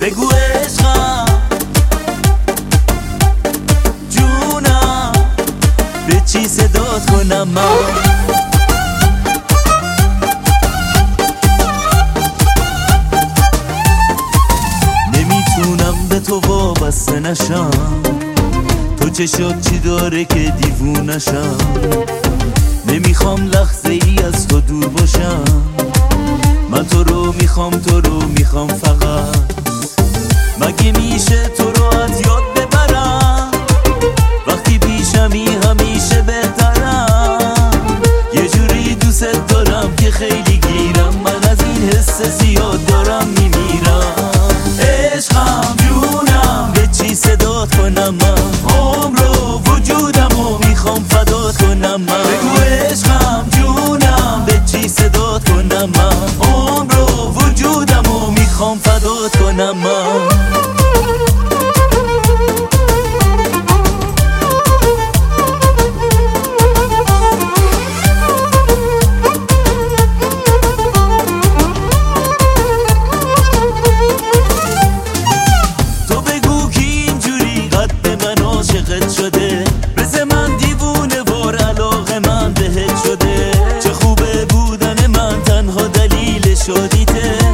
بگو عشقم جونم به چی صدات کنم من؟ نمی‌تونم به تو وابسته نشم. تو چشات چی داره که دیوونشم نمی‌خوام لحظه ای از تو دور باشم. من تو رو می‌خوام تو رو می‌خوام فقط. مگه میشه تو رو از یاد ببرم؟ وقتی پیشمی همیشه بهترم. یه جوری دوست دارم که خیلی گیرم. من از این حس زیاد دارم میمیرم. عشقم جونم به چی صدات کنم من؟ فدات کنم من. تو بگو کی اینجوری قد من عاشقت شده. مثل من دیوونه وار علاقه من بهت شده. چه خوبه بودن من تنها دلیل شادیته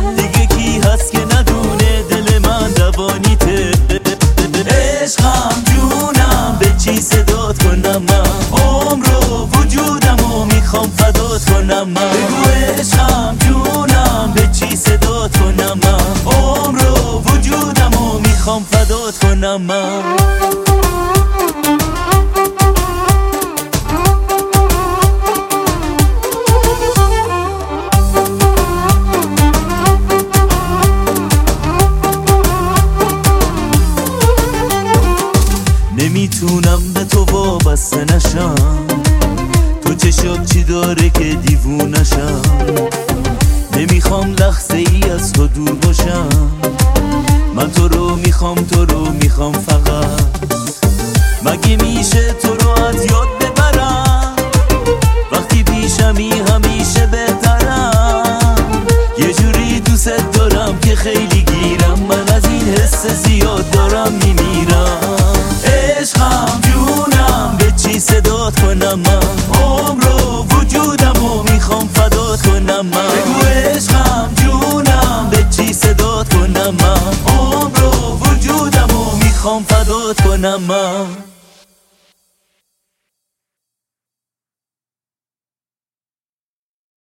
عشقم جونم به چی صدات کنم من؟ عمر و وجودم و می‌خوام فدات کنم من. بگو عشقم جونم به چی صدات کنم من؟ عمر و وجودم و می‌خوام فدات کنم من. نمی‌تونم به تو وابسته نشم. تو چشات چی داره که دیوونشم نمی‌خوام لحظه ای از تو دور باشم. من تو رو می‌خوام تو رو می‌خوام فقط. مگه میشه تو رو از یاد ببرم؟ وقتی پیشمی همیشه بهترم. یه جوری دوست دارم که خیلی گیرم. من از این حس زیاد عشقم جونم به چی صدات کنم من. عمر و وجودم و می‌خوام فدات کنم من. بگو عشقم جونم به چی صدات کنم من. عمر و وجودم و می‌خوام فدات کنم من.